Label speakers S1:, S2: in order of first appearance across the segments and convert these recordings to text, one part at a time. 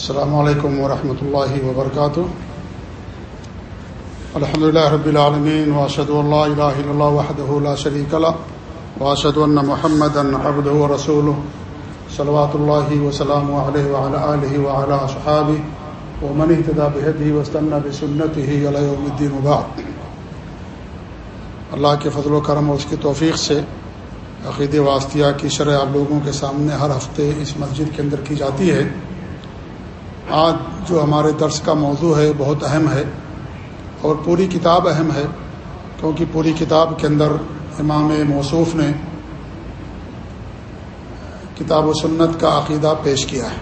S1: السلام علیکم ورحمۃ اللہ وبرکاتہ الحمد لله رب العالمین واشهد ان لا اله الا الله وحده لا شريك له واشهد ان محمدا عبده ورسوله، صلوات الله وسلامه عليه وعلى اله وعلى اصحابه ومن اهتدى بهديه واستنى بسنته الى يوم الدين وبعد. اللہ کے فضل و کرم اور اس کی توفیق سے عقید واسطیہ کی شرح آپ لوگوں کے سامنے ہر ہفتے اس مسجد کے اندر کی جاتی ہے۔ آج جو ہمارے درس کا موضوع ہے، بہت اہم ہے اور پوری کتاب اہم ہے، کیونکہ پوری کتاب کے اندر امام موصوف نے کتاب و سنت کا عقیدہ پیش کیا ہے۔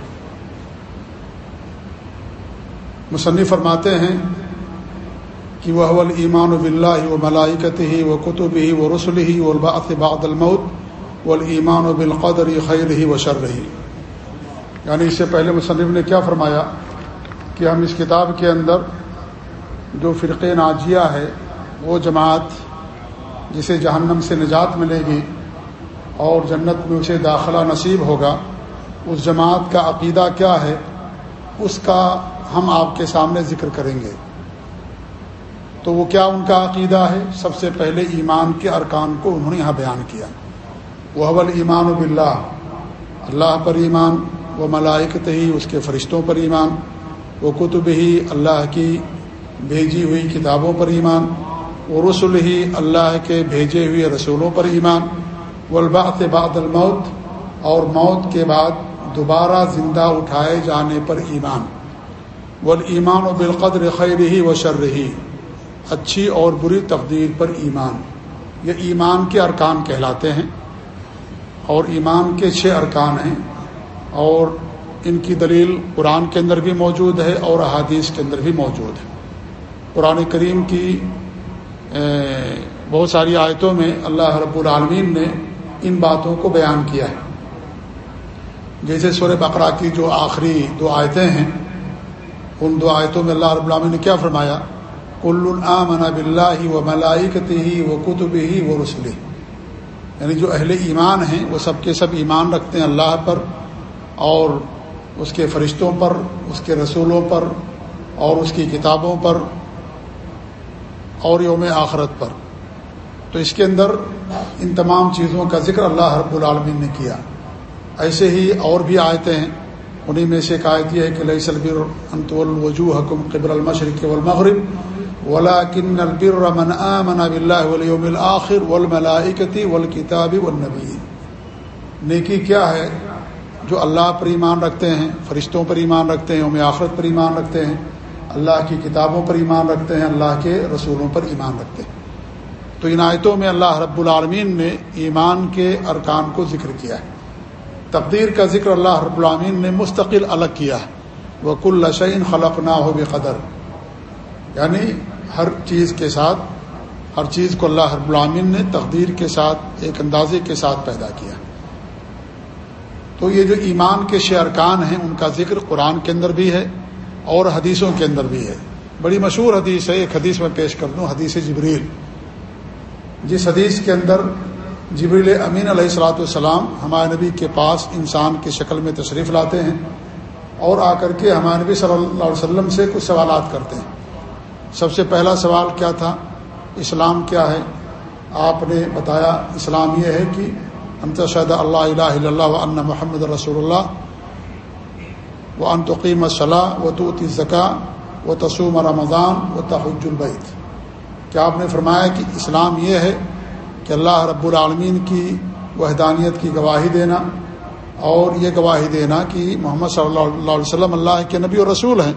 S1: مصنف فرماتے ہیں کہ وہ اول ایمان و بلّہ و ملائکت ہی و کتب ہی و رسول ہی و الباط بعد المعود و ایمان و بالقدر خیر ہی و شر رہی یعنی اس سے پہلے مصنف نے کیا فرمایا کہ ہم اس کتاب کے اندر جو فرق ناجیہ ہے، وہ جماعت جسے جہنم سے نجات ملے گی اور جنت میں اسے داخلہ نصیب ہوگا، اس جماعت کا عقیدہ کیا ہے؟ اس کا ہم آپ کے سامنے ذکر کریں گے۔ تو وہ کیا ان کا عقیدہ ہے؟ سب سے پہلے ایمان کے ارکان کو انہوں نے یہاں بیان کیا۔ وہ اول ایمان و بلّہ اللہ پر ایمان وہ ملائکت ہی، اس کے فرشتوں پر ایمان وہ کتب ہی اللہ کی بھیجی ہوئی کتابوں پر ایمان وہ رسول ہی اللہ کے بھیجے ہوئے رسولوں پر ایمان والبعث بعد الموت، اور موت کے بعد دوبارہ زندہ اٹھائے جانے پر ایمان۔ والایمان و بالقدر خیر ہی و شر ہی اچھی اور بری تقدیر پر ایمان۔ یہ ایمان کے ارکان کہلاتے ہیں، اور ایمان کے چھ ارکان ہیں۔ اور ان کی دلیل قرآن کے اندر بھی موجود ہے اور احادیث کے اندر بھی موجود ہے۔ قرآن کریم کی بہت ساری آیتوں میں اللہ رب العالمین نے ان باتوں کو بیان کیا ہے۔ جیسے سور بقرہ کی جو آخری دو آیتیں ہیں، ان دو آیتوں میں اللہ رب العالمین نے کیا فرمایا؟ کل آمن بلّہ و ملائکتی ہی و کتب ہی و رسلی یعنی جو اہل ایمان ہیں، وہ سب کے سب ایمان رکھتے ہیں اللہ پر۔ اور اس کے فرشتوں پر، اس کے رسولوں پر، اور اس کی کتابوں پر، اور یوم آخرت پر۔ تو اس کے اندر ان تمام چیزوں کا ذکر اللہ رب العالمین نے کیا۔ ایسے ہی اور بھی آیتیں ہیں۔ انہیں میں سے ایک آیت یہ ہے کہ لئی سلبر انت الوجو حکم قبر المشرق والمغرب ولا البر من آمن باللہ والیوم الآخر والملائکتی والکتاب والنبی نیکی کیا ہے؟ جو اللہ پر ایمان رکھتے ہیں، فرشتوں پر ایمان رکھتے ہیں، یوم آخرت پر ایمان رکھتے ہیں، اللہ کی کتابوں پر ایمان رکھتے ہیں، اللہ کے رسولوں پر ایمان رکھتے ہیں۔ تو ان آیتوں میں اللہ رب العالمین نے ایمان کے ارکان کو ذکر کیا ہے۔ تقدیر کا ذکر اللہ رب العالمین نے مستقل الگ کیا ہے۔ وہ کل لشعین خلق نہ ہو بے قدر یعنی ہر چیز کے ساتھ، ہر چیز کو اللہ رب العالمین نے تقدیر کے ساتھ، ایک اندازے کے ساتھ پیدا کیا۔ تو یہ جو ایمان کے ارکان ہیں، ان کا ذکر قرآن کے اندر بھی ہے اور حدیثوں کے اندر بھی ہے۔ بڑی مشہور حدیث ہے، ایک حدیث میں پیش کر دوں، حدیث جبریل۔ جس حدیث کے اندر جبریل امین علیہ السلاۃ والسلام ہمارے نبی کے پاس انسان کی شکل میں تشریف لاتے ہیں اور آ کر کے ہمارے نبی صلی اللہ علیہ وسلم سے کچھ سوالات کرتے ہیں۔ سب سے پہلا سوال کیا تھا؟ اسلام کیا ہے؟ آپ نے بتایا، اسلام یہ ہے کہ انتشد اللہ الہ اللہ و ان محمد رسول اللہ و انتقیم صلاح و توتی زکا و تسوم رمضان و تحج البعید کیا آپ نے فرمایا کہ اسلام یہ ہے کہ اللہ رب العالمین کی وحدانیت کی گواہی دینا اور یہ گواہی دینا کہ محمد صلی اللہ علیہ وسلم اللہ کے نبی اور رسول ہیں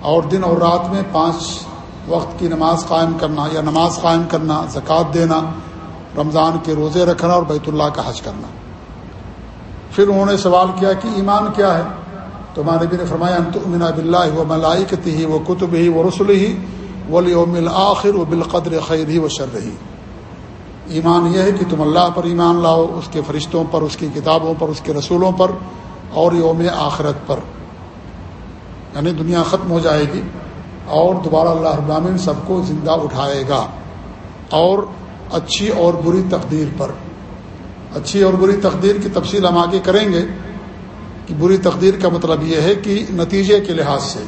S1: اور دن اور رات میں پانچ وقت کی نماز قائم کرنا یا نماز قائم کرنا، زکوٰۃ دینا رمضان کے روزے رکھنا اور بیت اللہ کا حج کرنا۔ پھر انہوں نے سوال کیا کہ ایمان کیا ہے؟ تو ہمارے بھی نے فرمایا انتمنا بلّہ و ملائکتی ہی وہ کتب ہی وہ رسول ہی ولیوم الآخر و بالقدر خیر ہی و شر رہی ایمان یہ ہے کہ تم اللہ پر ایمان لاؤ، اس کے فرشتوں پر، اس کی کتابوں پر، اس کے رسولوں پر اور یوم آخرت پر۔ یعنی دنیا ختم ہو جائے گی اور دوبارہ اللہ ابامن سب کو زندہ اٹھائے گا۔ اور اچھی اور بری تقدیر پر۔ اچھی اور بری تقدیر کی تفصیل ہم آگے کریں گے کہ بری تقدیر کا مطلب یہ ہے کہ نتیجے کے لحاظ سے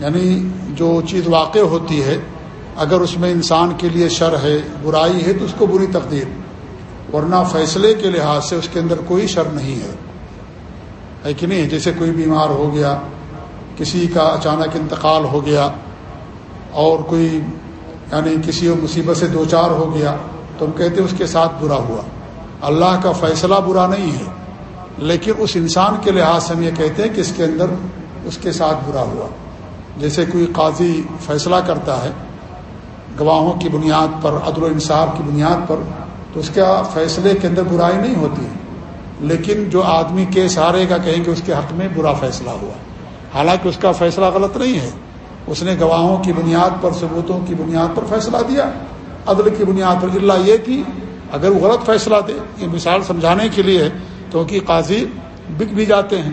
S1: یعنی جو چیز واقع ہوتی ہے، اگر اس میں انسان کے لیے شر ہے، برائی ہے، تو اس کو بری تقدیر، ورنہ فیصلے کے لحاظ سے اس کے اندر کوئی شر نہیں ہے۔ ہے کہ نہیں؟ جیسے کوئی بیمار ہو گیا، کسی کا اچانک انتقال ہو گیا، اور کوئی یعنی کسی مصیبت سے دو چار ہو گیا تو ہم کہتے ہیں اس کے ساتھ برا ہوا۔ اللہ کا فیصلہ برا نہیں ہے، لیکن اس انسان کے لحاظ سے ہم یہ کہتے ہیں کہ اس کے اندر اس کے ساتھ برا ہوا۔ جیسے کوئی قاضی فیصلہ کرتا ہے گواہوں کی بنیاد پر، عدل و انصاف کی بنیاد پر، تو اس کا فیصلے کے اندر برائی نہیں ہوتی۔ ہے لیکن جو آدمی کے سہارے کا کہیں گے اس کے حق میں برا فیصلہ ہوا۔ حالانکہ اس کا فیصلہ غلط نہیں ہے۔ اس نے گواہوں کی بنیاد پر، ثبوتوں کی بنیاد پر فیصلہ دیا۔ عدل کی بنیاد پر اللہ یہ کہ اگر وہ غلط فیصلہ دے، یہ مثال سمجھانے کے لیے کیونکہ قاضی بک بھی جاتے ہیں،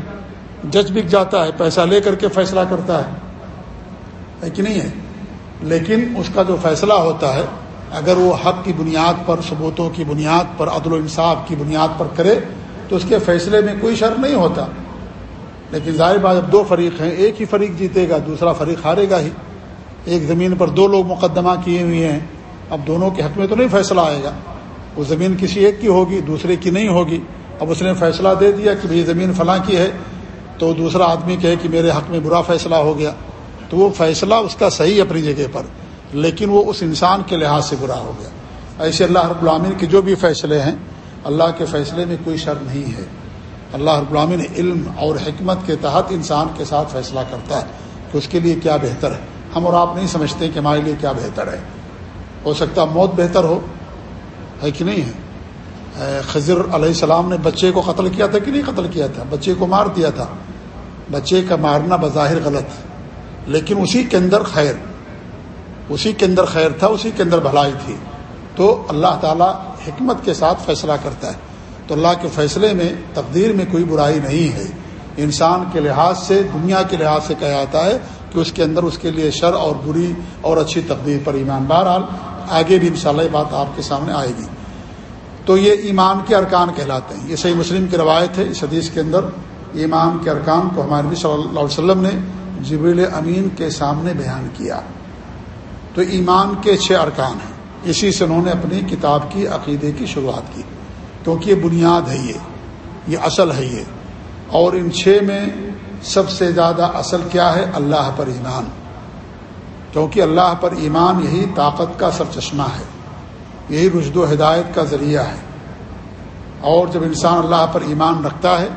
S1: جج بک جاتا ہے، پیسہ لے کر کے فیصلہ کرتا ہے کہ نہیں ہے؟ لیکن اس کا جو فیصلہ ہوتا ہے، اگر وہ حق کی بنیاد پر، ثبوتوں کی بنیاد پر، عدل و انصاف کی بنیاد پر کرے، تو اس کے فیصلے میں کوئی شر نہیں ہوتا۔ لیکن ظاہر بات جب دو فریق ہیں، ایک ہی فریق جیتے گا، دوسرا فریق ہارے گا ہی۔ ایک زمین پر دو لوگ مقدمہ کیے ہوئے ہیں، اب دونوں کے حق میں تو نہیں فیصلہ آئے گا۔ وہ زمین کسی ایک کی ہوگی، دوسرے کی نہیں ہوگی۔ اب اس نے فیصلہ دے دیا کہ بھائی زمین فلاں کی ہے، تو دوسرا آدمی کہے کہ میرے حق میں برا فیصلہ ہو گیا۔ تو وہ فیصلہ اس کا صحیح اپنی جگہ پر، لیکن وہ اس انسان کے لحاظ سے برا ہو گیا۔ ایسے اللہ رب العامن کے جو بھی فیصلے ہیں، اللہ کے فیصلے میں کوئی شر نہیں ہے۔ اللہ رب العامن علم اور حکمت کے تحت انسان کے ساتھ فیصلہ کرتا ہے کہ اس کے لیے کیا بہتر ہے۔ ہم اور آپ نہیں سمجھتے کہ ہمارے لیے کیا بہتر ہے۔ ہو سکتا موت بہتر ہو، ہے کہ نہیں ہے؟ خضر علیہ السلام نے بچے کو قتل کیا تھا کہ نہیں قتل کیا تھا؟ بچے کو مار دیا تھا۔ بچے کا مارنا بظاہر غلط۔ لیکن اسی کے اندر خیر، اسی کے اندر خیر تھا، اسی کے اندر بھلائی تھی۔ تو اللہ تعالیٰ حکمت کے ساتھ فیصلہ کرتا ہے۔ تو اللہ کے فیصلے میں، تقدیر میں کوئی برائی نہیں ہے۔ انسان کے لحاظ سے، دنیا کے لحاظ سے کہا جاتا ہے کہ اس کے اندر اس کے لیے شر اور بری اور اچھی تقدیر پر ایمان۔ بہرحال، آگے بھی انشاءاللہ یہ بات آپ کے سامنے آئے گی۔ تو یہ ایمان کے ارکان کہلاتے ہیں۔ یہ صحیح مسلم کی روایت ہے۔ اس حدیث کے اندر ایمان کے ارکان کو ہمارے نبی صلی اللہ علیہ وسلم نے جبریل امین کے سامنے بیان کیا۔ تو ایمان کے چھ ارکان ہیں۔ اسی سے انہوں نے اپنی کتاب کی، عقیدے کی شروعات کی۔ کیونکہ یہ بنیاد ہے یہ یہ اصل ہے یہ۔ اور ان چھ میں سب سے زیادہ اصل کیا ہے؟ اللہ پر ایمان۔ کیونکہ اللہ پر ایمان یہی طاقت کا سر چشمہ ہے، یہی رشد و ہدایت کا ذریعہ ہے۔ اور جب انسان اللہ پر ایمان رکھتا ہے،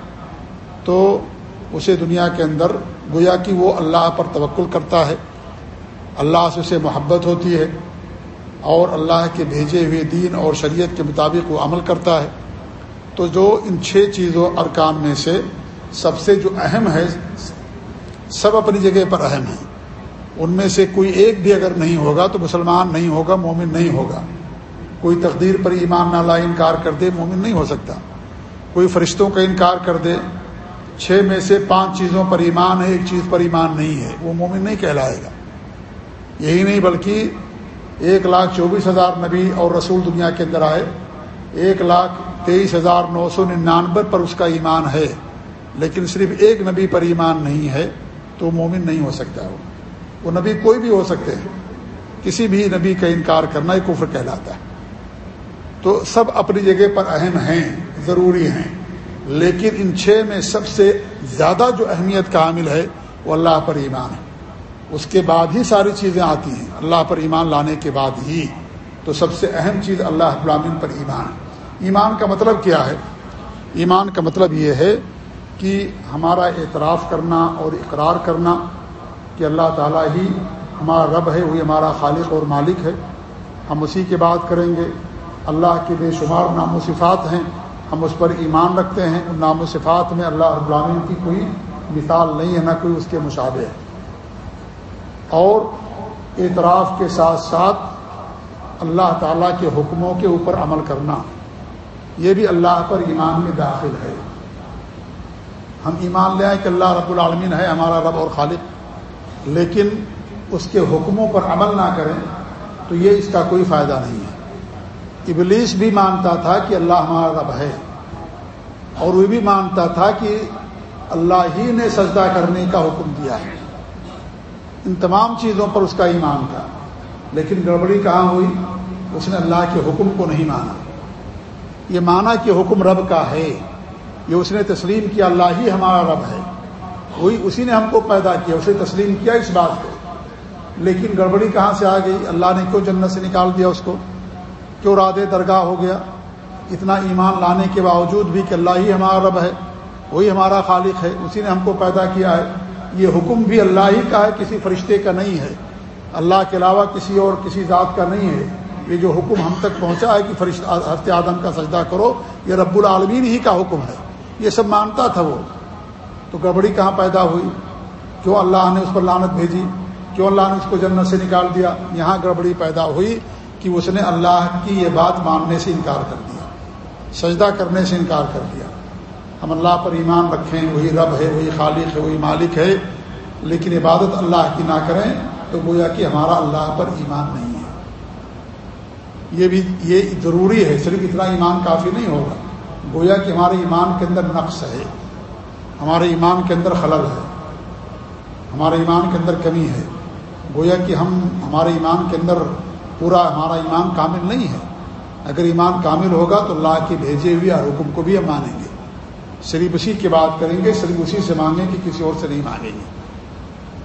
S1: تو اسے دنیا کے اندر گویا کہ وہ اللہ پر توقل کرتا ہے۔ اللہ سے اسے محبت ہوتی ہے اور اللہ کے بھیجے ہوئے دین اور شریعت کے مطابق وہ عمل کرتا ہے۔ تو جو ان چھ چیزوں ارکان میں سے سب سے جو اہم ہے، سب اپنی جگہ پر اہم ہیں۔ ان میں سے کوئی ایک بھی اگر نہیں ہوگا تو مسلمان نہیں ہوگا، مومن نہیں ہوگا۔ کوئی تقدیر پر ایمان نہ لا انکار کر دے، مومن نہیں ہو سکتا۔ کوئی فرشتوں کا انکار کر دے، چھ میں سے پانچ چیزوں پر ایمان ہے، ایک چیز پر ایمان نہیں ہے، وہ مومن نہیں کہلائے گا۔ یہی نہیں بلکہ ایک لاکھ چوبیس ہزار نبی اور رسول دنیا کے اندر آئے، ایک لاکھ تیئیس ہزار نو سو ننانوے پر اس کا ایمان ہے، لیکن صرف ایک نبی پر ایمان نہیں ہے تو مومن نہیں ہو سکتا وہ۔ وہ نبی کوئی بھی ہو سکتے ہیں۔ کسی بھی نبی کا انکار کرنا ایک کفر کہلاتا ہے۔ تو سب اپنی جگہ پر اہم ہیں، ضروری ہیں۔ لیکن ان چھ میں سب سے زیادہ جو اہمیت کا عامل ہے، وہ اللہ پر ایمان ہے۔ اس کے بعد ہی ساری چیزیں آتی ہیں۔ اللہ پر ایمان لانے کے بعد ہی۔ تو سب سے اہم چیز اللہ ابرامین پر ایمان۔ ایمان کا مطلب کیا ہے؟ ایمان کا مطلب یہ ہے کہ ہمارا اعتراف کرنا اور اقرار کرنا کہ اللہ تعالیٰ ہی ہمارا رب ہے، وہی ہمارا خالق اور مالک ہے۔ ہم اسی کی بات کریں گے۔ اللہ کے بے شمار نام و صفات ہیں۔ ہم اس پر ایمان رکھتے ہیں۔ ان نام و صفات میں اللہ ابرامین کی کوئی مثال نہیں ہے، نہ کوئی اس کے مشابہ ہے۔ اور اعتراف کے ساتھ ساتھ اللہ تعالیٰ کے حکموں کے اوپر عمل کرنا۔ یہ بھی اللہ پر ایمان میں داخل ہے۔ ہم ایمان لے آئیں کہ اللہ رب العالمین ہے، ہمارا رب اور خالق۔ لیکن اس کے حکموں پر عمل نہ کریں تو یہ اس کا کوئی فائدہ نہیں ہے۔ ابلیس بھی مانتا تھا کہ اللہ ہمارا رب ہے، اور وہ بھی مانتا تھا کہ اللہ ہی نے سجدہ کرنے کا حکم دیا ہے۔ ان تمام چیزوں پر اس کا ایمان تھا۔ لیکن گڑبڑی کہاں ہوئی؟ اس نے اللہ کے حکم کو نہیں مانا۔ یہ مانا کہ حکم رب کا ہے۔ یہ اس نے تسلیم کیا، اللہ ہی ہمارا رب ہے۔ وہی اسی نے ہم کو پیدا کیا، اسے تسلیم کیا اس بات کو۔ لیکن گڑبڑی کہاں سے آ گئی؟ اللہ نے کیوں جنت سے نکال دیا اس کو؟ کیوں راد درگاہ ہو گیا؟ اتنا ایمان لانے کے باوجود بھی کہ اللہ ہی ہمارا رب ہے، وہی ہمارا خالق ہے، اسی نے ہم کو پیدا کیا ہے۔ یہ حکم بھی اللہ ہی کا ہے، کسی فرشتے کا نہیں ہے۔ اللہ کے علاوہ کسی اور، کسی ذات کا نہیں ہے۔ یہ جو حکم ہم تک پہنچا ہے کہ فرشت ہفتے آدم کا سجدہ کرو، یہ رب العالمین ہی کا حکم ہے۔ یہ سب مانتا تھا وہ۔ تو گڑبڑی کہاں پیدا ہوئی؟ کیوں اللہ نے اس پر لانت بھیجی؟ کیوں اللہ نے اس کو جنت سے نکال دیا؟ یہاں گڑبڑی پیدا ہوئی کہ اس نے اللہ کی یہ بات ماننے سے انکار کر دیا۔ سجدہ کرنے سے انکار کر دیا۔ ہم اللہ پر ایمان رکھیں، وہی رب ہے، وہی خالق ہے، وہی مالک ہے، لیکن عبادت اللہ کی نہ کریں تو گویا کہ ہمارا اللہ پر ایمان نہیں ہے۔ یہ بھی، یہ ضروری ہے، صرف اتنا ایمان کافی نہیں ہوگا۔ گویا کہ ہمارے ایمان کے اندر نقص ہے، ہمارے ایمان کے اندر خلل ہے، ہمارے ایمان کے اندر کمی ہے۔ گویا کہ ہم، ہمارے ایمان کے اندر پورا ہمارا ایمان کامل نہیں ہے۔ اگر ایمان کامل ہوگا تو اللہ کے بھیجے ہوئے حکم کو بھی ہم مانیں گے۔ صرف اسی کی بات کریں گے صرف اسی سے مانگیں گے کسی اور سے نہیں مانگیں گے۔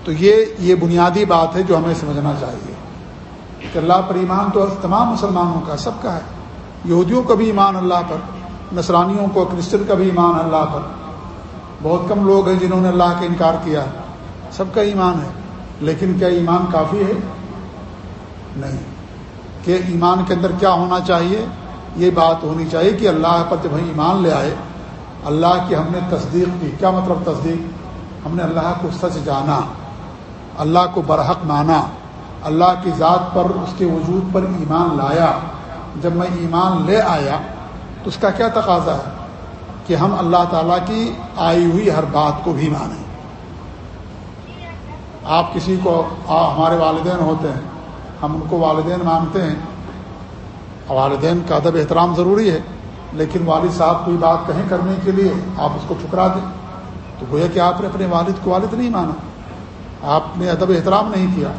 S1: تو یہ یہ بنیادی بات ہے جو ہمیں سمجھنا چاہیے۔ کہ اللہ پر ایمان تو تمام مسلمانوں کا، سب کا ہے۔ یہودیوں کا بھی ایمان اللہ پر، نصرانیوں کو، کرسچن کا بھی ایمان اللہ پر۔ بہت کم لوگ ہیں جنہوں نے اللہ کا انکار کیا۔ سب کا ایمان ہے۔ لیکن کیا ایمان کافی ہے؟ نہیں۔ کہ ایمان کے اندر کیا ہونا چاہیے؟ یہ بات ہونی چاہیے کہ اللہ پر جب ہم ایمان لے آئے اللہ کی ہم نے تصدیق کی۔ کیا مطلب تصدیق؟ ہم نے اللہ کو سچ جانا، اللہ کو برحق مانا، اللہ کی ذات پر، اس کے وجود پر ایمان لایا۔ جب میں ایمان لے آیا، تو اس کا کیا تقاضا ہے؟ کہ ہم اللہ تعالیٰ کی آئی ہوئی ہر بات کو بھی مانیں۔ آپ کسی کو ہمارے والدین ہوتے ہیں، ہم ان کو والدین مانتے ہیں۔ والدین کا ادب احترام ضروری ہے۔ لیکن والد صاحب کوئی بات کہیں کرنے کے لیے آپ اس کو ٹھکرا دیں تو گویا کہ آپ نے اپنے والد کو والد نہیں مانا۔ آپ نے ادب احترام نہیں کیا۔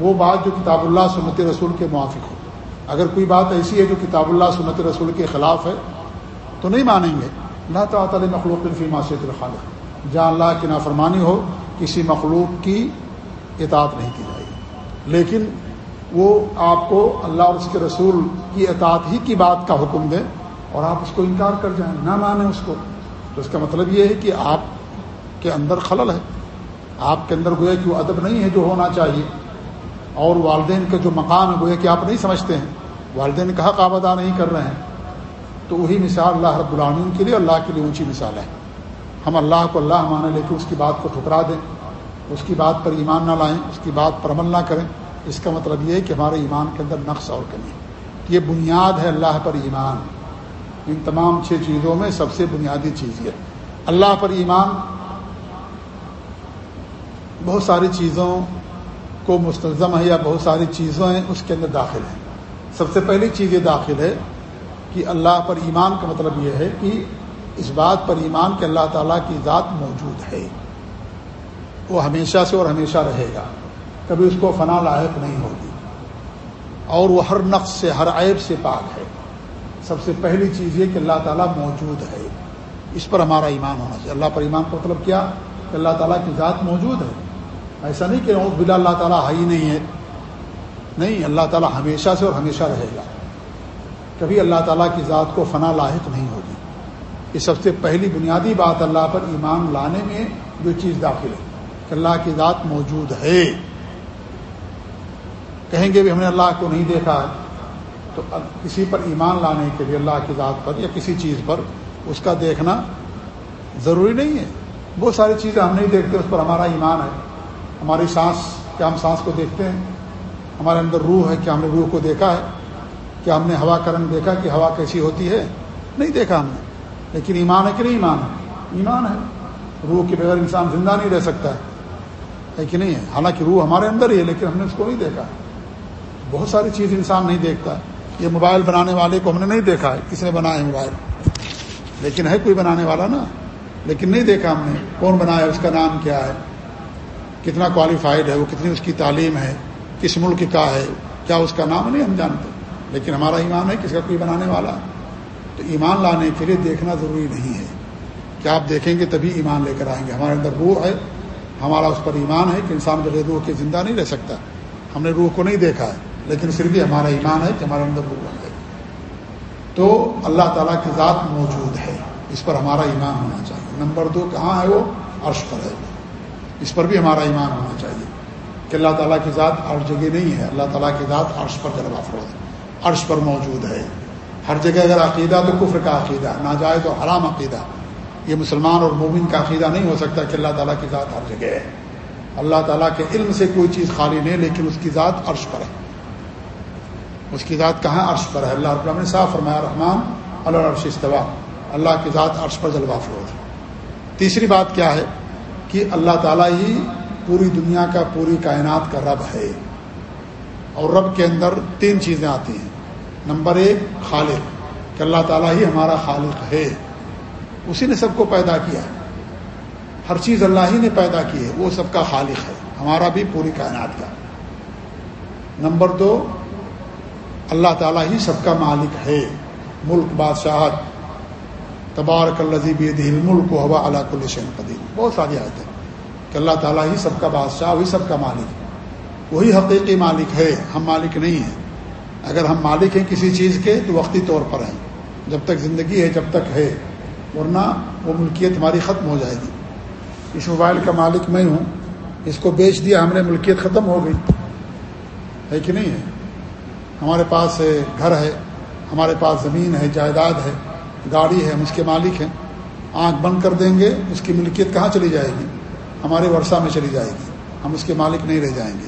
S1: وہ بات جو کتاب اللہ سنت رسول کے موافق ہو۔ اگر کوئی بات ایسی ہے جو کتاب اللہ سنت رسول کے خلاف ہے، تو نہیں مانیں گے۔ اللہ تعالیٰ مخلوق الفی معاشیت الخالق۔ جہاں اللہ کی نافرمانی ہو، کسی مخلوق کی اطاعت نہیں کی جائے گی۔ لیکن وہ آپ کو اللہ اور اس کے رسول کی اطاعت ہی کی بات کا حکم دیں اور آپ اس کو انکار کر جائیں، نہ مانیں اس کو۔ تو اس کا مطلب یہ ہے کہ آپ کے اندر خلل ہے۔ آپ کے اندر گویا کہ وہ ادب نہیں ہے جو ہونا چاہیے۔ اور والدین کا جو مقام ہے، گویا کہ آپ نہیں سمجھتے ہیں۔ والدین کا حق آپ ادا نہیں کر رہے ہیں۔ تو وہی مثال اللہ رب العالمین کے لیے اللہ کے لیے اونچی مثال ہے۔ ہم اللہ کو اللہ مانیں لیکن اس کی بات کو ٹھکرا دیں۔ اس کی بات پر ایمان نہ لائیں، اس کی بات پر عمل نہ کریں۔ اس کا مطلب یہ ہے کہ ہمارے ایمان کے اندر نقص اور کمی یہ بنیاد ہے اللہ پر ایمان۔ ان تمام چھ چیزوں میں سب سے بنیادی چیز یہ اللہ پر ایمان، بہت ساری چیزوں کو مستلزم ہے یا بہت ساری چیزیں ہیں اس کے اندر داخل ہیں۔ سب سے پہلی چیز یہ داخل ہے کہ اللہ پر ایمان کا مطلب یہ ہے کہ اس بات پر ایمان کہ اللہ تعالیٰ کی ذات موجود ہے۔ وہ ہمیشہ سے اور ہمیشہ رہے گا۔ کبھی اس کو فنا لاحق نہیں ہوگی۔ اور وہ ہر نقص سے، ہر عیب سے پاک ہے۔ سب سے پہلی چیز یہ کہ اللہ تعالیٰ موجود ہے۔ اس پر ہمارا ایمان ہونا چاہیے۔ اللہ پر ایمان کا مطلب کیا؟ کہ اللہ تعالیٰ کی ذات موجود ہے۔ ایسا نہیں کہ بلا اللہ تعالیٰ ہائی نہیں ہے۔ نہیں، اللہ تعالیٰ ہمیشہ سے اور ہمیشہ رہے گا۔ کبھی اللہ تعالیٰ کی ذات کو فنا لاحق نہیں ہوگی۔ یہ سب سے پہلی بنیادی بات اللہ پر ایمان لانے میں جو چیز داخل ہے، کہ اللہ کی ذات موجود ہے۔ کہیں گے بھی ہم نے اللہ کو نہیں دیکھا ہے تو کسی پر ایمان لانے کے لیے اللہ کی ذات پر یا کسی چیز پر اس کا دیکھنا ضروری نہیں ہے۔ بہت ساری چیزیں ہم نہیں دیکھتے، اس پر ہمارا ایمان ہے۔ ہماری سانس، کیا ہم سانس کو دیکھتے ہیں؟ ہمارے اندر روح ہے، کیا ہم نے روح کو دیکھا ہے؟ کیا ہم نے ہوا کا رنگ دیکھا کہ ہوا کیسی ہوتی ہے؟ نہیں دیکھا ہم نے۔ لیکن ایمان ہے کہ نہیں ایمان ہے؟ ایمان ہے۔ روح کے بغیر انسان زندہ نہیں رہ سکتا ہے۔ ہے کہ نہیں ہے؟ حالانکہ روح ہمارے اندر ہی ہے، لیکن ہم نے اس کو نہیں دیکھا۔ بہت ساری چیز انسان نہیں دیکھتا۔ یہ موبائل بنانے والے کو ہم نے نہیں دیکھا ہے۔ کس نے بنایا ہے موبائل؟ لیکن ہے کوئی بنانے والا نا۔ لیکن نہیں دیکھا ہم نے۔ کون بنایا اس کا نام کیا ہے؟ کتنا کوالیفائڈ ہے؟ وہ کتنی اس کی تعلیم ہے؟ کس ملک کا ہے؟ کیا اس کا نام نہیں ہم جانتے۔ لیکن ہمارا ایمان ہے کس کا کوئی بنانے والا۔ تو ایمان لانے کے لیے دیکھنا ضروری نہیں ہے۔ کہ آپ دیکھیں گے تبھی ایمان لے کر آئیں گے۔ ہمارے اندر روح ہے۔ ہمارا اس پر ایمان ہے کہ انسان بغیر روح کے زندہ نہیں رہ سکتا۔ ہم نے روح کو نہیں دیکھا ہے۔ لیکن پھر بھی ہمارا ایمان ہے کہ ہمارے اندر روح ہے تو اللہ تعالیٰ کی ذات موجود ہے۔ اس پر ہمارا ایمان ہونا چاہیے۔ نمبر دو، کہاں ہے وہ؟ عرش پر ہے۔ اس پر بھی ہمارا ایمان ہونا چاہیے کہ اللہ تعالیٰ کی ذات ہر جگہ نہیں ہے۔ اللہ تعالیٰ کی ذات عرش پر جلوہ فروغ ہے۔ عرش پر موجود ہے۔ ہر جگہ اگر عقیدہ تو کفر کا عقیدہ ناجائز اور حرام عقیدہ۔ یہ مسلمان اور مومن کا عقیدہ نہیں ہو سکتا کہ اللہ تعالیٰ کی ذات ہر جگہ ہے۔ اللہ تعالیٰ کے علم سے کوئی چیز خالی نہیں، لیکن اس کی ذات عرش پر ہے۔ اس کی ذات کہاں عرش پر ہے؟ اللہ رب نے صاف فرمایا، رحمان اللہ عرش استوا اللہ کی ذات عرش پر جلوہ فروغ ہے۔ تیسری بات کیا ہے؟ کہ اللہ تعالیٰ ہی پوری دنیا کا، پوری کائنات کا رب ہے۔ اور رب کے اندر تین چیزیں آتی ہیں۔ نمبر ایک، خالق، کہ اللہ تعالیٰ ہی ہمارا خالق ہے۔ اسی نے سب کو پیدا کیا ہر چیز اللہ ہی نے پیدا کی ہے، وہ سب کا خالق ہے، ہمارا بھی پوری کائنات کا۔ نمبر دو اللہ تعالیٰ ہی سب کا مالک ہے۔ ملک بادشاہت۔ تبارک الزیب دل ملک و ہوا اللہ کلشن قدیم بہت ساری آیتیں کہ اللہ تعالیٰ ہی سب کا بادشاہ، وہی سب کا مالک۔ وہی حقیقی مالک ہے۔ ہم مالک نہیں ہیں۔ اگر ہم مالک ہیں کسی چیز کے تو وقتی طور پر ہیں۔ جب تک زندگی ہے، جب تک ہے۔ ورنہ وہ ملکیت ہماری ختم ہو جائے گی۔ اس موبائل کا مالک میں ہوں۔ اس کو بیچ دیا، ہم نے، ملکیت ختم ہو گئی۔ ہے کہ نہیں ہے؟ ہمارے پاس گھر ہے، ہمارے پاس زمین ہے، جائیداد ہے، گاڑی ہے، ہم اس کے مالک ہیں۔ آنکھ بند کر دیں گے، اس کی ملکیت کہاں چلی جائے گی؟ ہمارے ورثہ میں چلی جائے گی۔ ہم اس کے مالک نہیں رہ جائیں گے۔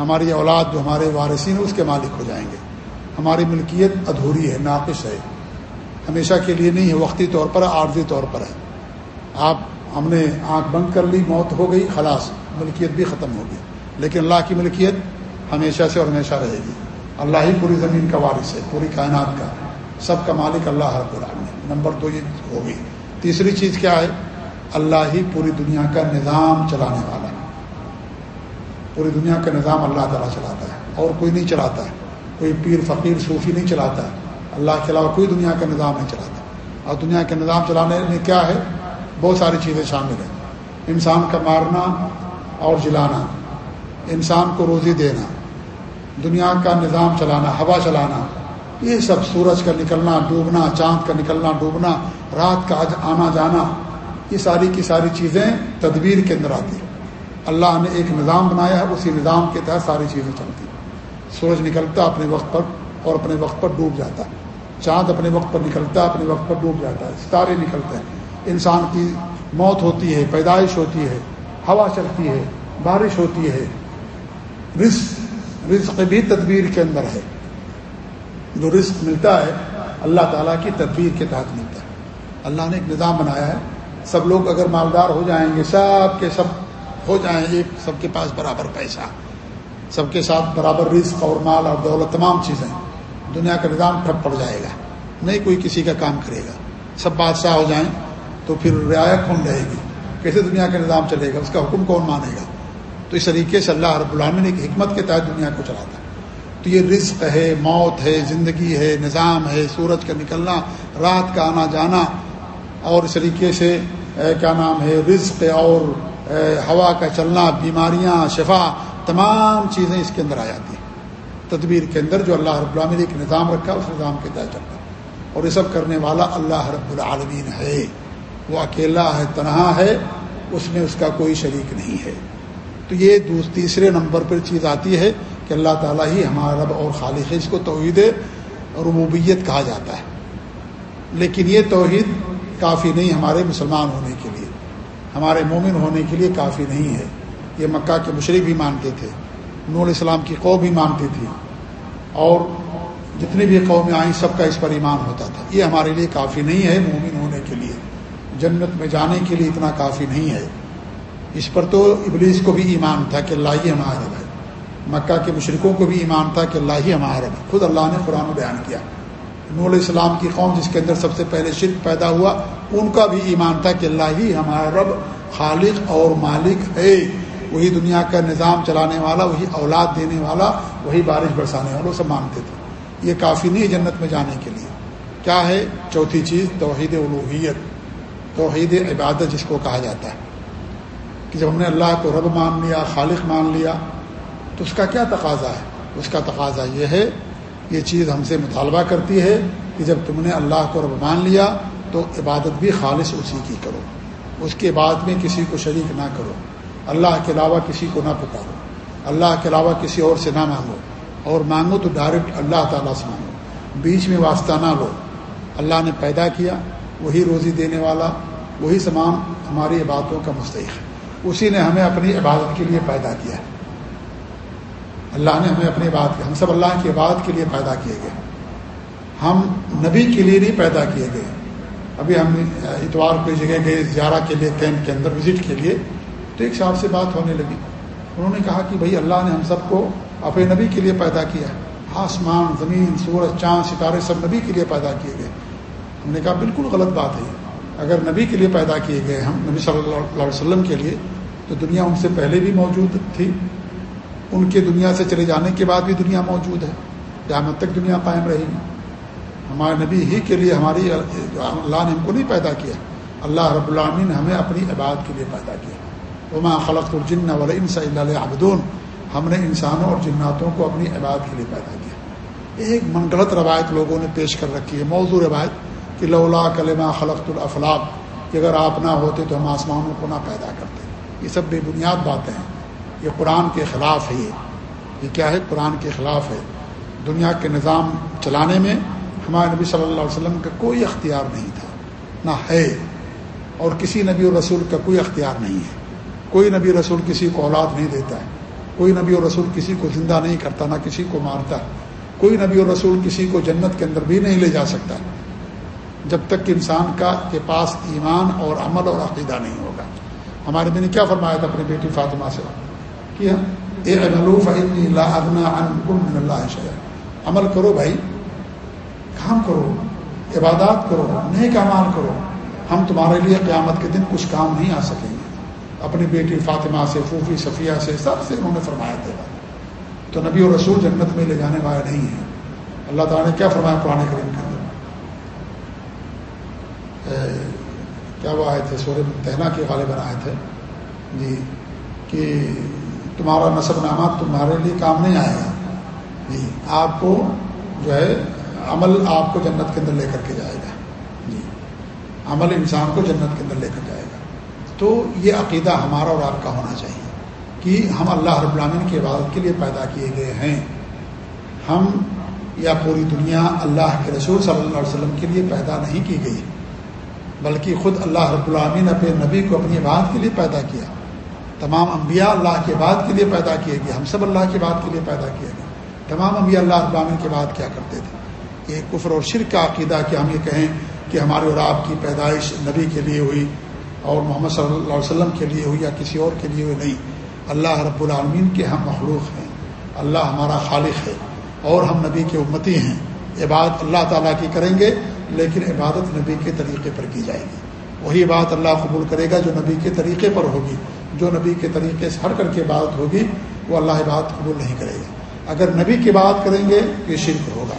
S1: ہماری اولاد جو ہمارے وارثین اس کے مالک ہو جائیں گے۔ ہماری ملکیت ادھوری ہے، ناقص ہے۔ ہمیشہ کے لیے نہیں ہے، وقتی طور پر عارضی طور پر ہے۔ آپ، ہم نے آنکھ بند کر لی، موت ہو گئی، خلاص، ملکیت بھی ختم ہو گئی۔ لیکن اللہ کی ملکیت ہمیشہ سے اور ہمیشہ رہے گی۔ اللہ ہی پوری زمین کا وارث ہے، پوری کائنات کا۔ سب کا مالک اللہ رب العالمین نمبر دو یہ ہوگی۔ تیسری چیز کیا ہے؟ اللہ ہی پوری دنیا کا نظام چلانے والا ہے۔ پوری دنیا کا نظام اللہ تعالیٰ چلاتا ہے۔ اور کوئی نہیں چلاتا ہے۔ کوئی پیر، فقیر، صوفی نہیں چلاتا ہے۔ اللہ کے علاوہ کوئی دنیا کا نظام نہیں چلاتا۔ اور دنیا کے نظام چلانے میں کیا ہے؟ بہت ساری چیزیں شامل ہیں۔ انسان کا مارنا اور جلانا۔ انسان کو روزی دینا۔ دنیا کا نظام چلانا، ہوا چلانا، یہ سب سورج کا نکلنا، ڈوبنا، چاند کا نکلنا، ڈوبنا، رات کا آنا جانا، یہ ساری کی ساری چیزیں تدبیر کے اندر آتی اللہ نے ایک نظام بنایا ہے، اسی نظام کے تحت ساری چیزیں چلتی سورج نکلتا اپنے وقت پر اور اپنے وقت پر ڈوب جاتا ہے۔ چاند اپنے وقت پر نکلتا ہے اپنے وقت پر ڈوب جاتا ہے۔ ستارے نکلتے ہیں۔ انسان کی موت ہوتی ہے، پیدائش ہوتی ہے، ہوا چلتی ہے، بارش ہوتی ہے۔ رزق رزق بھی تدبیر کے اندر ہے۔ جو رزق ملتا ہے، اللہ تعالیٰ کی تدبیر کے تحت ملتا ہے۔ اللہ نے ایک نظام بنایا ہے۔ سب لوگ اگر مالدار ہو جائیں گے، سب کے سب ہو جائیں گے، سب کے پاس برابر پیسہ، سب کے ساتھ برابر رزق اور مال اور دولت، تمام چیزیں۔ دنیا کا نظام ٹھپ پڑ جائے گا۔ نہیں کوئی کسی کا کام کرے گا۔ سب بادشاہ ہو جائیں تو پھر رعایا کون رہے گی؟ کیسے دنیا کا نظام چلے گا؟ اس کا حکم کون مانے گا؟ تو اس طریقے سے اللہ رب العالمین ایک حکمت کے تحت دنیا کو چلاتا ہے۔ تو یہ رزق ہے، موت ہے، زندگی ہے، نظام ہے، سورج کا نکلنا، رات کا آنا جانا، اور اس طریقے سے کیا نام ہے، رزق اور ہوا کا چلنا، بیماریاں، شفا، تمام چیزیں اس کے اندر آ جاتی ہیں۔ تدبیر کے اندر جو اللہ رب العالمین نے ایک نظام رکھا اس نظام کے تحت چلتا اور یہ سب کرنے والا اللہ رب العالمین ہے۔ وہ اکیلا ہے، تنہا ہے، اس میں اس کا کوئی شریک نہیں ہے۔ تو یہ تیسرے نمبر پر چیز آتی ہے کہ اللہ تعالیٰ ہی ہمارا رب اور خالق ہے، اس کو توحید ربوبیت کہا جاتا ہے۔ لیکن یہ توحید کافی نہیں ہمارے مسلمان ہونے کے لیے، ہمارے مومن ہونے کے لیے کافی نہیں ہے۔ یہ مکہ کے مشرق بھی مانتے تھے نور اسلام کی قوم بھی مانتی تھی۔ اور جتنی بھی قومیں آئیں، سب کا اس پر ایمان ہوتا تھا۔ یہ ہمارے لیے کافی نہیں ہے مومن ہونے کے لیے، جنت میں جانے کے لیے اتنا کافی نہیں ہے۔ اس پر تو ابلیس کو بھی ایمان تھا کہ اللہ ہی ہمارا رب ہے۔ مکہ کے مشرقوں کو بھی ایمان تھا کہ اللہ ہی ہمارا رب ہے۔ خود اللہ نے قرآن بیان کیا۔ نور علیہ السلام کی قوم جس کے اندر سب سے پہلے شرک پیدا ہوا، ان کا بھی ایمان تھا کہ اللہ ہی ہمارا رب، خالق اور مالک ہے۔ وہی دنیا کا نظام چلانے والا، وہی اولاد دینے والا، وہی بارش برسانے والا سب مانتے تھے۔ یہ کافی نہیں جنت میں جانے کے لیے۔ کیا ہے؟ چوتھی چیز، توحید الوحیت۔ توحید عبادت جس کو کہا جاتا ہے۔ کہ جب ہم نے اللہ کو رب مان لیا، خالق مان لیا، تو اس کا کیا تقاضا ہے؟ اس کا تقاضا یہ ہے، یہ چیز ہم سے مطالبہ کرتی ہے کہ جب تم نے اللہ کو رب مان لیا، تو عبادت بھی خالص اسی کی کرو۔ اس کے بعد میں کسی کو شریک نہ کرو۔ اللہ کے علاوہ کسی کو نہ پکارو۔ اللہ کے علاوہ کسی اور سے نہ مانگو۔ اور مانگو تو ڈائریکٹ اللہ تعالیٰ سے مانگو۔ بیچ میں واسطہ نہ لو۔ اللہ نے پیدا کیا، وہی روزی دینے والا، وہی تمام ہماری عبادتوں کا مستحق ہے۔ اسی نے ہمیں اپنی عبادت کے لیے پیدا کیا ہے۔ اللہ نے ہمیں اپنی بات کی، ہم سب اللہ کی عبادت کے لیے پیدا کیے گئے۔ ہم نبی کے لیے نہیں پیدا کیے گئے۔ ابھی ہم اتوار کوئی جگہ گئے زیارہ کے لیے کیمپ کے اندر وزٹ کے لیے، تو ایک صاحب سے بات ہونے لگی۔ انہوں نے کہا کہ بھائی اللہ نے ہم سب کو اپنے نبی کے لیے پیدا کیا آسمان، زمین، سورج، چاند، ستارے سب نبی کے لیے پیدا کیے گئے۔ ہم نے کہا بالکل غلط بات ہے۔ اگر نبی کے لیے پیدا کیے گئے ہم، نبی صلی اللہ علیہ وسلم کے لیے تو دنیا ان سے پہلے بھی موجود تھی۔ ان کے دنیا سے چلے جانے کے بعد بھی دنیا موجود ہے۔ قیامت تک دنیا قائم رہے گی۔ ہمارے نبی ہی کے لیے ہماری اللہ نے ہم کو نہیں پیدا کیا۔ اللہ رب العالمین نے ہمیں اپنی عبادت کے لیے پیدا کیا۔ عما خلق الجن ولین صلی اللہ عبدون ہم نے انسانوں اور جناتوں کو اپنی عبادت کے لیے پیدا کیا۔ ایک من غلط روایت لوگوں نے پیش کر رکھی ہے، موضوع روایت کہ لولا کلمہ خلقت الافلاق کہ اگر آپ نہ ہوتے تو ہم آسمانوں کو نہ پیدا کرتے۔ یہ سب بے بنیاد باتیں ہیں۔ یہ قرآن کے خلاف ہے یہ۔ کیا ہے؟ قرآن کے خلاف ہے۔ دنیا کے نظام چلانے میں ہمارے نبی صلی اللہ علیہ وسلم کا کوئی اختیار نہیں تھا۔ نہ ہے۔ اور کسی نبی اور رسول کا کوئی اختیار نہیں ہے۔ کوئی نبی رسول کسی کو اولاد نہیں دیتا ہے۔ کوئی نبی اور رسول کسی کو زندہ نہیں کرتا، نہ کسی کو مارتا۔ کوئی نبی اور رسول کسی کو جنت کے اندر بھی نہیں لے جا سکتا۔ جب تک کہ انسان کا کے پاس ایمان اور عمل اور عقیدہ نہیں ہوگا۔ ہمارے بھی نے کیا فرمایا تھا اپنی بیٹی فاطمہ سے؟ کیا عمل کرو بھائی، کام کرو، عبادات کرو، نیک امال کرو۔ ہم تمہارے لیے قیامت کے دن کچھ کام نہیں آ سکیں گے۔ اپنی بیٹی فاطمہ سے، پھوفی صفیہ سے، سب سے انہوں نے فرمایا تھا۔ تو نبی اور رسول جنت میں لے جانے والے نہیں ہیں۔ اللہ تعالیٰ نے کیا فرمایا پرانے کریم کے اندر؟ کیا وہ آئے تھے؟ سورہ تہنا کے والے بنائے تھے۔ جی کہ تمہارا نصب نامہ تمہارے لیے کام نہیں آئے گا۔ جی آپ کو جو ہے، عمل آپ کو جنت کے اندر لے کر کے جائے گا۔ جی عمل انسان کو جنت کے اندر لے کر جائے گا۔ تو یہ عقیدہ ہمارا اور آپ کا ہونا چاہیے کہ ہم اللہ رب العالمین کی عبادت کے لیے پیدا کیے گئے ہیں۔ ہم یا پوری دنیا اللہ کے رسول صلی اللہ علیہ وسلم کے لیے پیدا نہیں کی گئی۔ بلکہ خود اللہ رب العامین اپنے نبی کو اپنی بات کے لیے پیدا کیا۔ تمام انبیاء اللہ کے بات کے لیے پیدا کیے گئے۔ ہم سب اللہ کی بات کے لیے پیدا کیے گئے۔ تمام انبیاء اللہ رب العامین کی بات کیا کرتے تھے؟ یہ کفر اور شرک کا عقیدہ کہ ہم یہ کہیں کہ ہمارے اور آپ کی پیدائش نبی کے لیے ہوئی اور محمد صلی اللہ علیہ وسلم کے لیے ہوئی یا کسی اور کے لیے ہوئی نہیں۔ اللہ رب العالمین کے ہم مخلوق ہیں۔ اللہ ہمارا خالق ہے اور ہم نبی کے امتی ہیں۔ عبادت اللہ تعالیٰ کی کریں گے۔ لیکن عبادت نبی کے طریقے پر کی جائے گی۔ وہی بات اللہ قبول کرے گا جو نبی کے طریقے پر ہوگی۔ جو نبی کے طریقے سے ہٹ کر کے عبادت ہوگی، وہ اللہ عبادت قبول نہیں کرے گا۔ اگر نبی کی بات کریں گے، یہ شرک ہوگا۔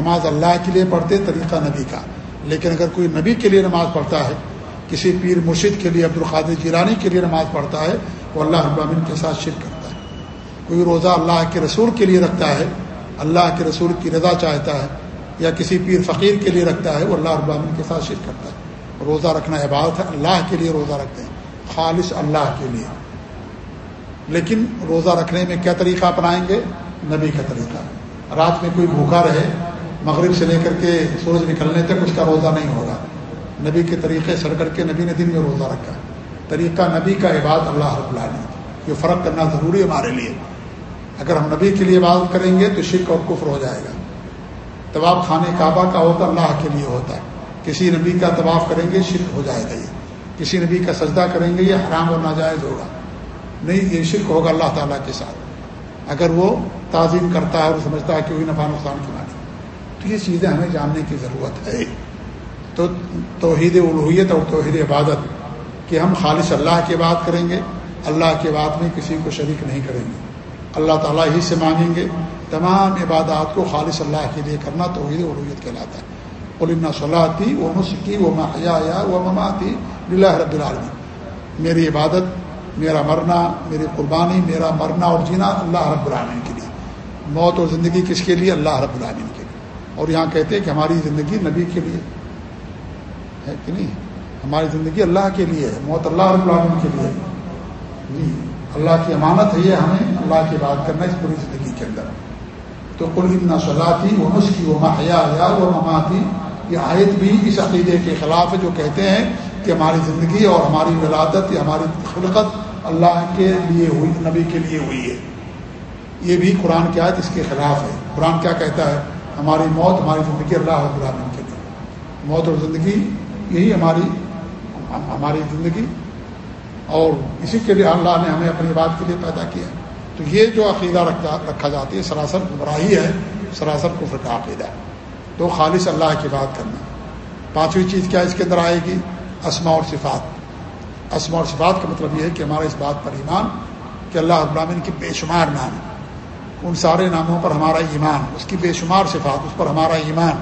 S1: نماز اللہ کے لیے پڑھتے، طریقہ نبی کا۔ لیکن اگر کوئی نبی کے لیے نماز پڑھتا ہے، کسی پیر مرشد کے لیے عبد القادر جیرانی کے لیے نماز پڑھتا ہے، وہ اللہ ابامن کے ساتھ شرک کرتا ہے۔ کوئی روزہ اللہ کے رسول کے لیے رکھتا ہے، اللہ کے رسول کی رضا چاہتا ہے یا کسی پیر فقیر کے لیے رکھتا ہے، وہ اللہ ابامن کے ساتھ شرک کرتا ہے۔ روزہ رکھنا عبادت ہے، اللہ کے لیے روزہ رکھتے ہیں۔ خالص اللہ کے لیے۔ لیکن روزہ رکھنے میں کیا طریقہ اپنائیں گے؟ نبی کا طریقہ۔ رات میں کوئی بھوکا رہے، مغرب سے لے کر کے سورج نکلنے تک اس کا روزہ نہیں ہوگا۔ نبی کے طریقے سر کر کے نبی نے دن میں روزہ رکھا۔ طریقہ نبی کا عباد اللہ رب العالمین۔ یہ فرق کرنا ضروری ہے ہمارے لیے۔ اگر ہم نبی کے لیے عبادت کریں گے تو شرک اور کفر ہو جائے گا۔ طباف خانے کعبہ کا ہوتا اللہ کے لیے ہوتا ہے۔ کسی نبی کا طباف کریں گے، شرک ہو جائے گا یہ۔ کسی نبی کا سجدہ کریں گے، یہ حرام اور ناجائز ہوگا۔ نہیں، یہ شرک ہوگا اللہ تعالیٰ کے ساتھ۔ اگر وہ تعظیم کرتا ہے اور سمجھتا ہے کہ وہی نفع نقصان کی مانی تو یہ چیزیں ہمیں جاننے کی ضرورت ہے۔ تو توحید الوحیت اور توحید عبادت، کہ ہم خالص اللہ کی بات کریں گے، اللہ کے بات میں کسی کو شریک نہیں کریں گے۔ اللہ تعالیٰ ہی سے مانگیں گے۔ تمام عبادات کو خالص اللہ کے لیے کرنا توحید الوحیت کہلاتا ہے۔ علم صلاحی و مسکی و محیا و مماتی بلا رب العالمین۔ میری عبادت، میرا مرنا، میری قربانی، میرا مرنا اور جینا اللہ رب العالمین کے لیے۔ موت اور زندگی کس کے لیے؟ اللہ رب العالمین کے لیے۔ اور یہاں کہتے ہیں کہ ہماری زندگی نبی کے لیے ہے کہ نہیں؟ ہماری زندگی اللہ کے لیے ہے۔ موت اللہ رب العالمین کے لیے۔ جی اللہ کی امانت ہے، یہ ہمیں اللہ کی بات کرنا، اس پوری زندگی تو کل اتنا صلاحی و نسخی و محیا و مماتی، یہ آیت بھی اس عقیدے کے خلاف ہے جو کہتے ہیں کہ ہماری زندگی اور ہماری ولادت یا ہماری خلقت اللہ کے لیے ہوئی، نبی کے لیے ہوئی ہے۔ یہ بھی قرآن کی آیت اس کے خلاف ہے۔ قرآن کیا کہتا ہے؟ ہماری موت، ہماری زندگی اللہ رب العالمین کے لیے۔ موت اور زندگی، یہی ہماری ہماری زندگی۔ اور اسی کے لیے اللہ نے ہمیں اپنی بات کے لیے پیدا کیا۔ تو یہ جو عقیدہ رکھا رکھا جاتی ہے، سراسر گمراہی ہے، سراسر کفر کا عقیدہ تو خالص اللہ کی بات کرنا۔ پانچویں چیز کیا اس کے اندر آئے گی؟ اسما اور صفات۔ اسما اور صفات کا مطلب یہ ہے کہ ہمارا اس بات پر ایمان کہ اللہ ابراہین کی بے شمار نام ان سارے ناموں پر ہمارا ایمان، اس کی بے شمار صفات، اس پر ہمارا ایمان۔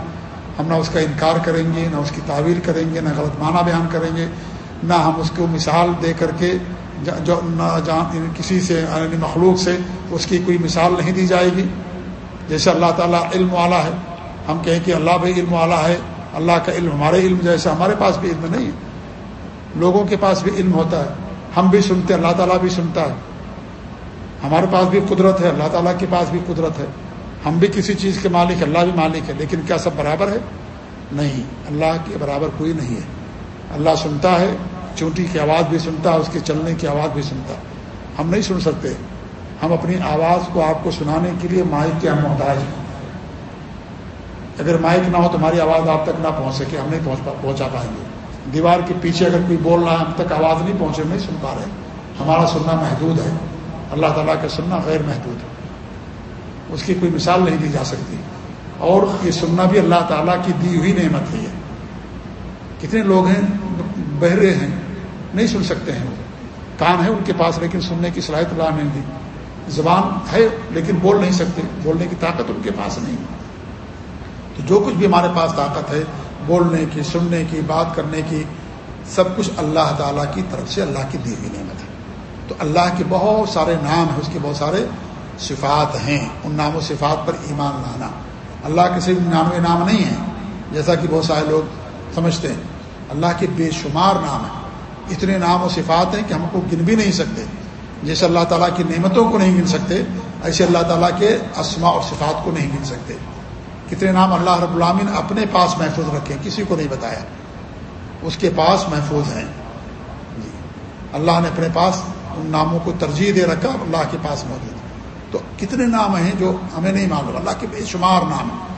S1: ہم نہ اس کا انکار کریں گے، نہ اس کی تعویر کریں گے، نہ غلط معنی بیان کریں گے، نہ ہم اس کو مثال دے کر کے جو نہ جان یعنی کسی سے یعنی مخلوق سے اس کی کوئی مثال نہیں دی جائے گی۔ جیسے اللہ تعالیٰ علم والا ہے۔ ہم کہیں کہ اللہ بھی علم والا ہے۔ اللہ کا علم ہمارے علم جیسے ہمارے پاس بھی علم نہیں ہے۔ لوگوں کے پاس بھی علم ہوتا ہے۔ ہم بھی سنتے ہیں، اللہ تعالیٰ بھی سنتا ہے۔ ہمارے پاس بھی قدرت ہے۔ اللہ تعالیٰ کے پاس بھی قدرت ہے۔ ہم بھی کسی چیز کے مالک اللہ بھی مالک ہے۔ لیکن کیا سب برابر ہے؟ نہیں۔ اللہ کے برابر کوئی نہیں ہے۔ اللہ سنتا ہے۔ چونٹی کی آواز بھی سنتا، اس کے چلنے کی آواز بھی سنتا۔ ہم نہیں سن سکتے۔ ہم اپنی آواز کو آپ کو سنانے کے لیے مائک کے ہم محتاج ہیں۔ اگر مائک نہ ہو تو ہماری آواز آپ تک نہ پہنچ سکے، ہم نہیں پہنچ پہنچا پائیں گے۔ دیوار کے پیچھے اگر کوئی بول رہا ہے، ہم تک آواز نہیں پہنچے نہیں سن پا رہے۔ ہمارا سننا محدود ہے۔ اللہ تعالیٰ کا سننا غیر محدود ہے۔ اس کی کوئی مثال نہیں دی جا سکتی۔ اور یہ سننا بھی اللہ تعالیٰ کی دی ہوئی نعمت ہے۔ کتنے لوگ ہیں؟ بہرے ہیں۔ نہیں سن سکتے ہیں وہ۔ کان ہے ان کے پاس، لیکن سننے کی صلاحیت اللہ نہیں دی۔ زبان ہے، لیکن بول نہیں سکتے۔ بولنے کی طاقت ان کے پاس نہیں۔ تو جو کچھ بھی ہمارے پاس طاقت ہے، بولنے کی، سننے کی، بات کرنے کی، سب کچھ اللہ تعالیٰ کی طرف سے اللہ کی دی ہوئی نعمت ہے۔ تو اللہ کے بہت سارے نام ہیں، اس کے بہت سارے صفات ہیں۔ ان نام و صفات پر ایمان لانا۔ اللہ کے صرف نانوے نام نہیں ہیں، جیسا کہ بہت سارے لوگ سمجھتے ہیں۔ اللہ کے بے شمار نام ہیں۔ اتنے نام و صفات ہیں کہ ہم کو گن بھی نہیں سکتے۔ جیسے اللہ تعالیٰ کی نعمتوں کو نہیں گن سکتے، ایسے اللہ تعالیٰ کے اسما اور صفات کو نہیں گن سکتے۔ کتنے نام اللہ رب العامن اپنے پاس محفوظ رکھے کسی کو نہیں بتایا۔ اس کے پاس محفوظ ہیں۔ جی۔ اللہ نے اپنے پاس ان ناموں کو ترجیح دے رکھا اللہ کے پاس موجود تو کتنے نام ہیں جو ہمیں نہیں معلوم، اللہ کے بے شمار نام ہیں۔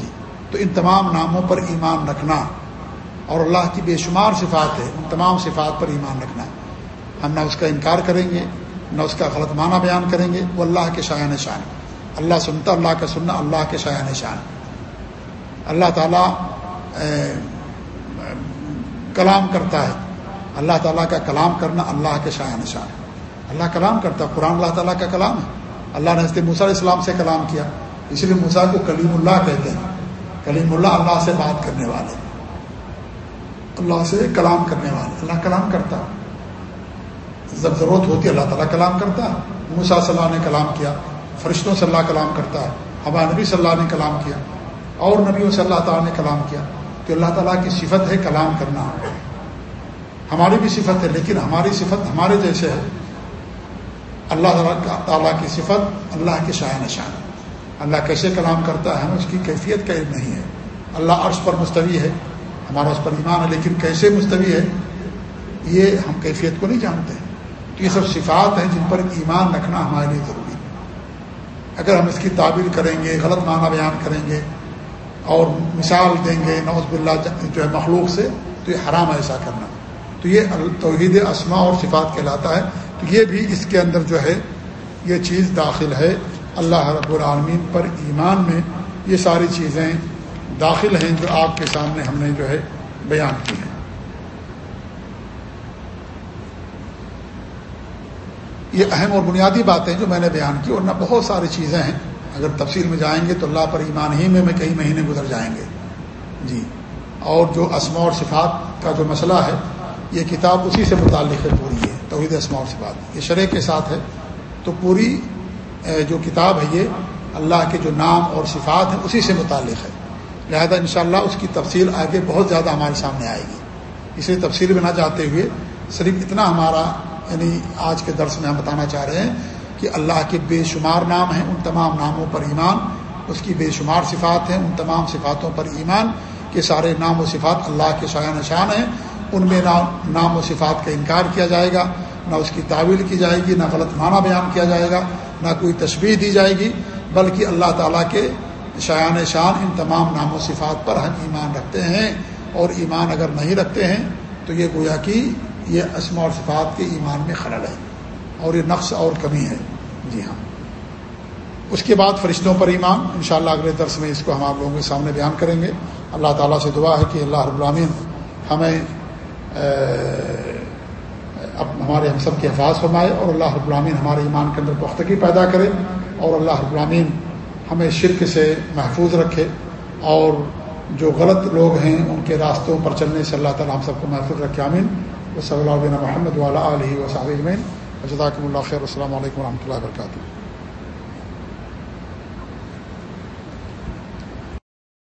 S1: جی۔ تو ان تمام ناموں پر ایمان رکھنا۔ اور اللہ کی بے شمار صفات ہے ان تمام صفات پر ایمان رکھنا۔ ہم نہ اس کا انکار کریں گے، نہ اس کا غلط معنی بیان کریں گے، وہ اللہ کے شاع نشان۔ اللہ سنتا، اللہ کا سننا، اللہ کے شاع نشان۔ اللہ تعالیٰ کلام کرتا ہے۔ اللہ تعالیٰ کا کلام کرنا اللہ کے شاع نشان۔ اللہ کلام کرتا ہے قرآن اللہ تعالیٰ کا کلام ہے۔ اللہ نے حضرت موسیٰ علیہ السلام سے کلام کیا۔ اس لیے موسیٰ کو کلیم اللہ کہتے ہیں۔ کلیم اللہ اللہ سے بات کرنے والے اللہ سے کلام کرنے والے، اللہ کلام کرتا۔ جب ضرورت ہوتی ہے اللہ تعالیٰ کلام کرتا۔ موسا صلی اللہ نے کلام کیا، فرشتوں سے اللہ کلام کرتا۔ ہے ہمارا نبی صلی اللہ نے کلام کیا۔ اور نبیوں سے اللہ تعالیٰ نے کلام کیا۔ تو اللہ تعالیٰ کی صفت ہے کلام کرنا۔ ہماری بھی صفت ہے، لیکن ہماری صفت ہمارے جیسے ہے۔ اللہ تعالیٰ کی صفت اللہ کے شاہ نشان۔ اللہ کیسے کلام کرتا ہے، ہمیں اس کی کیفیت کا علم نہیں ہے۔ اللہ عرش پر مستوی ہے۔ ہمارا اس پر ایمان ہے، لیکن کیسے مستوی ہے، یہ ہم کیفیت کو نہیں جانتے۔ تو یہ سب صفات ہیں جن پر ایمان رکھنا ہمارے لیے ضروری ہے۔ اگر ہم اس کی تعبیر کریں گے، غلط معنی بیان کریں گے، اور مثال دیں گے نوز باللہ جو ہے مخلوق سے، تو یہ حرام ایسا کرنا۔ تو یہ توحید اسما اور صفات کہلاتا ہے۔ تو یہ بھی اس کے اندر جو ہے، یہ چیز داخل ہے۔ اللہ رب العالمین پر ایمان میں یہ ساری چیزیں داخل ہیں جو آپ کے سامنے ہم نے جو ہے بیان کی ہیں۔ یہ اہم اور بنیادی باتیں جو میں نے بیان کی ورنہ بہت ساری چیزیں ہیں۔ اگر تفصیل میں جائیں گے تو اللہ پر ایمان ہی میں میں کئی مہینے گزر جائیں گے۔ جی۔ اور جو اسما اور صفات کا جو مسئلہ ہے، یہ کتاب اسی سے متعلق ہے، پوری ہے توحید اسما اور صفات۔ یہ شرح کے ساتھ ہے۔ تو پوری جو کتاب ہے یہ، اللہ کے جو نام اور صفات ہیں، اسی سے متعلق ہے۔ لہذا انشاءاللہ اس کی تفصیل آگے بہت زیادہ ہمارے سامنے آئے گی۔ اسے تفصیل میں نہ جاتے ہوئے صرف اتنا ہمارا یعنی آج کے درس میں ہم بتانا چاہ رہے ہیں کہ اللہ کے بے شمار نام ہیں، ان تمام ناموں پر ایمان، اس کی بے شمار صفات ہیں، ان تمام صفاتوں پر ایمان کہ سارے نام و صفات اللہ کے شاع نشان ہیں۔ ان میں نہ نام و صفات کا انکار کیا جائے گا، نہ اس کی تعویل کی جائے گی، نہ غلط معنی بیان کیا جائے گا، نہ کوئی تشبیح دی جائے گی، بلکہ اللہ تعالیٰ کے شایان شان ان تمام نام و صفات پر ہم ایمان رکھتے ہیں اور ایمان اگر نہیں رکھتے ہیں تو یہ گویا کہ یہ اسما اور صفات کے ایمان میں خلل ہے اور یہ نقص اور کمی ہے۔ جی ہاں۔ اس کے بعد فرشتوں پر ایمان۔ انشاءاللہ اگلے درس میں اس کو ہم آپ لوگوں کے سامنے بیان کریں گے۔ اللہ تعالیٰ سے دعا ہے کہ اللہ رب العامین ہمیں اب ہمارے ہم سب کے حفاظ فرمائے اور اللہ رب العامین ہمارے ایمان کے اندر پختگی پیدا کرے اور اللہ رب العامین ہمیں شرک سے محفوظ رکھے اور جو غلط لوگ ہیں ان کے راستوں پر چلنے سے اللہ تعالیٰ ہم سب کو محفوظ رکھے امین و صلی اللہ علیہ محمد والا علیہ وصحب المین جزاکم اللہ خیر۔ السلام علیکم و رحمۃ اللہ وبرکاتہ۔